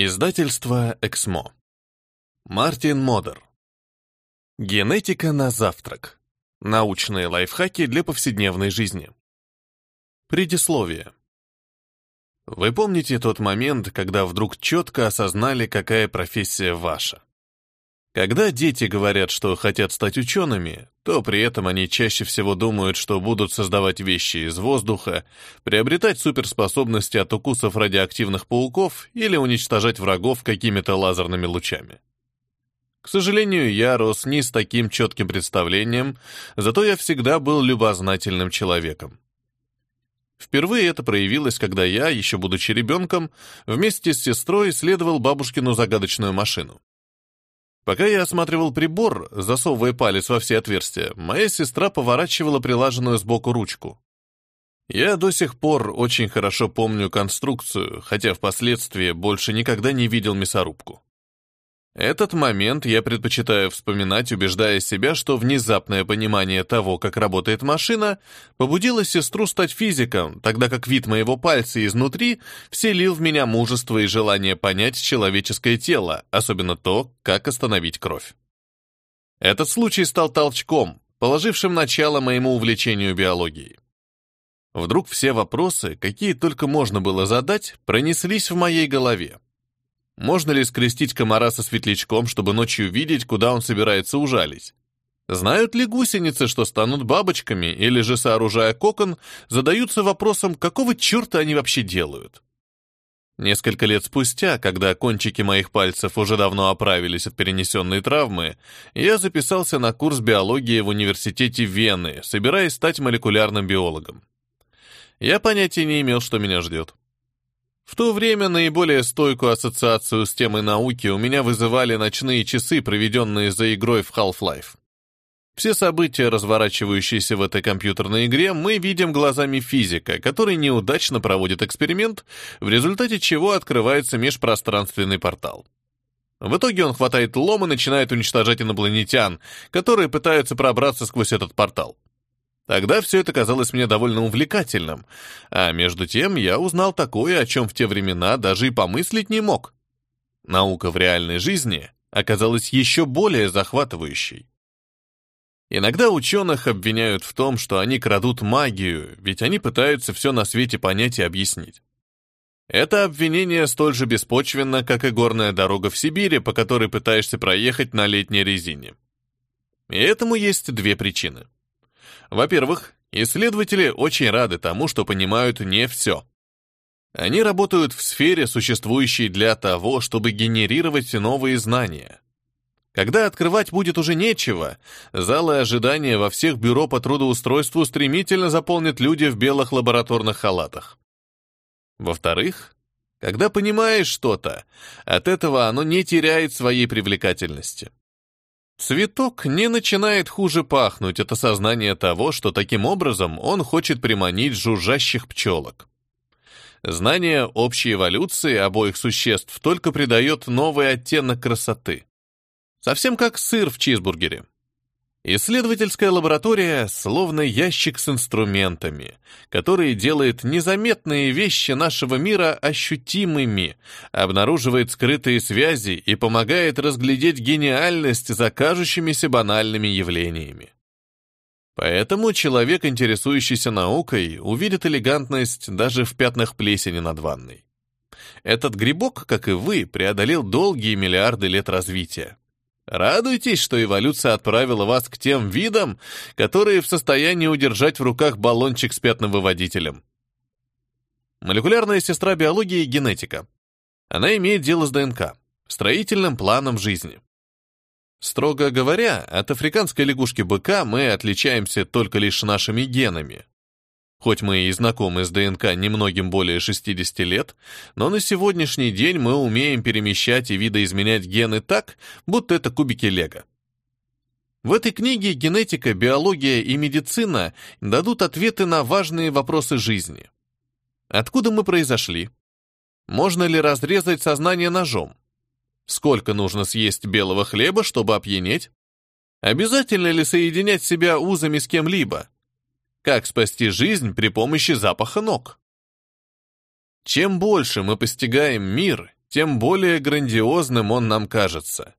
Издательство «Эксмо». Мартин Модер. Генетика на завтрак. Научные лайфхаки для повседневной жизни. Предисловие. Вы помните тот момент, когда вдруг четко осознали, какая профессия ваша? Когда дети говорят, что хотят стать учеными, то при этом они чаще всего думают, что будут создавать вещи из воздуха, приобретать суперспособности от укусов радиоактивных пауков или уничтожать врагов какими-то лазерными лучами. К сожалению, я рос не с таким четким представлением, зато я всегда был любознательным человеком. Впервые это проявилось, когда я, еще будучи ребенком, вместе с сестрой исследовал бабушкину загадочную машину. Пока я осматривал прибор, засовывая палец во все отверстия, моя сестра поворачивала прилаженную сбоку ручку. Я до сих пор очень хорошо помню конструкцию, хотя впоследствии больше никогда не видел мясорубку. Этот момент я предпочитаю вспоминать, убеждая себя, что внезапное понимание того, как работает машина, побудило сестру стать физиком, тогда как вид моего пальца изнутри вселил в меня мужество и желание понять человеческое тело, особенно то, как остановить кровь. Этот случай стал толчком, положившим начало моему увлечению биологией. Вдруг все вопросы, какие только можно было задать, пронеслись в моей голове. Можно ли скрестить комара со светлячком, чтобы ночью видеть, куда он собирается ужалить? Знают ли гусеницы, что станут бабочками, или же, сооружая кокон, задаются вопросом, какого черта они вообще делают? Несколько лет спустя, когда кончики моих пальцев уже давно оправились от перенесенной травмы, я записался на курс биологии в университете Вены, собираясь стать молекулярным биологом. Я понятия не имел, что меня ждет. В то время наиболее стойкую ассоциацию с темой науки у меня вызывали ночные часы, проведенные за игрой в Half-Life. Все события, разворачивающиеся в этой компьютерной игре, мы видим глазами физика, который неудачно проводит эксперимент, в результате чего открывается межпространственный портал. В итоге он хватает лом и начинает уничтожать инопланетян, которые пытаются пробраться сквозь этот портал. Тогда все это казалось мне довольно увлекательным, а между тем я узнал такое, о чем в те времена даже и помыслить не мог. Наука в реальной жизни оказалась еще более захватывающей. Иногда ученых обвиняют в том, что они крадут магию, ведь они пытаются все на свете понять и объяснить. Это обвинение столь же беспочвенно, как и горная дорога в Сибири, по которой пытаешься проехать на летней резине. И этому есть две причины. Во-первых, исследователи очень рады тому, что понимают не все. Они работают в сфере, существующей для того, чтобы генерировать новые знания. Когда открывать будет уже нечего, залы ожидания во всех бюро по трудоустройству стремительно заполнят люди в белых лабораторных халатах. Во-вторых, когда понимаешь что-то, от этого оно не теряет своей привлекательности. Цветок не начинает хуже пахнуть от осознания того, что таким образом он хочет приманить жужжащих пчелок. Знание общей эволюции обоих существ только придает новый оттенок красоты. Совсем как сыр в чизбургере. Исследовательская лаборатория словно ящик с инструментами, который делает незаметные вещи нашего мира ощутимыми, обнаруживает скрытые связи и помогает разглядеть гениальность за кажущимися банальными явлениями. Поэтому человек, интересующийся наукой, увидит элегантность даже в пятнах плесени над ванной. Этот грибок, как и вы, преодолел долгие миллиарды лет развития. Радуйтесь, что эволюция отправила вас к тем видам, которые в состоянии удержать в руках баллончик с пятновыводителем. Молекулярная сестра биологии — генетика. Она имеет дело с ДНК, строительным планом жизни. Строго говоря, от африканской лягушки-быка мы отличаемся только лишь нашими генами. Хоть мы и знакомы с ДНК немногим более 60 лет, но на сегодняшний день мы умеем перемещать и видоизменять гены так, будто это кубики лего. В этой книге генетика, биология и медицина дадут ответы на важные вопросы жизни. Откуда мы произошли? Можно ли разрезать сознание ножом? Сколько нужно съесть белого хлеба, чтобы опьянеть? Обязательно ли соединять себя узами с кем-либо? Как спасти жизнь при помощи запаха ног? Чем больше мы постигаем мир, тем более грандиозным он нам кажется.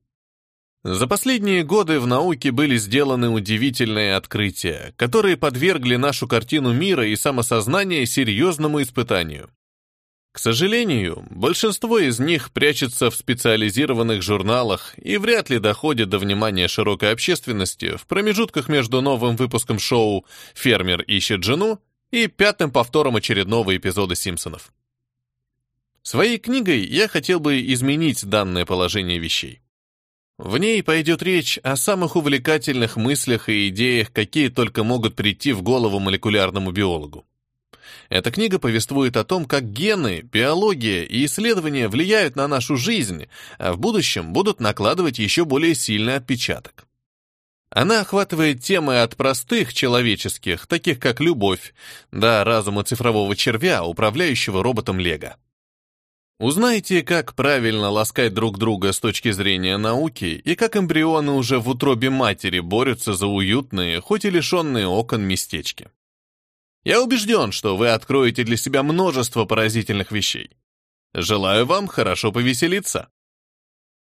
За последние годы в науке были сделаны удивительные открытия, которые подвергли нашу картину мира и самосознание серьезному испытанию. К сожалению, большинство из них прячется в специализированных журналах и вряд ли доходит до внимания широкой общественности в промежутках между новым выпуском шоу «Фермер ищет жену» и пятым повтором очередного эпизода «Симпсонов». Своей книгой я хотел бы изменить данное положение вещей. В ней пойдет речь о самых увлекательных мыслях и идеях, какие только могут прийти в голову молекулярному биологу. Эта книга повествует о том, как гены, биология и исследования влияют на нашу жизнь, а в будущем будут накладывать еще более сильный отпечаток. Она охватывает темы от простых человеческих, таких как любовь, до разума цифрового червя, управляющего роботом Лего. Узнайте, как правильно ласкать друг друга с точки зрения науки и как эмбрионы уже в утробе матери борются за уютные, хоть и лишенные окон местечки. Я убежден, что вы откроете для себя множество поразительных вещей. Желаю вам хорошо повеселиться.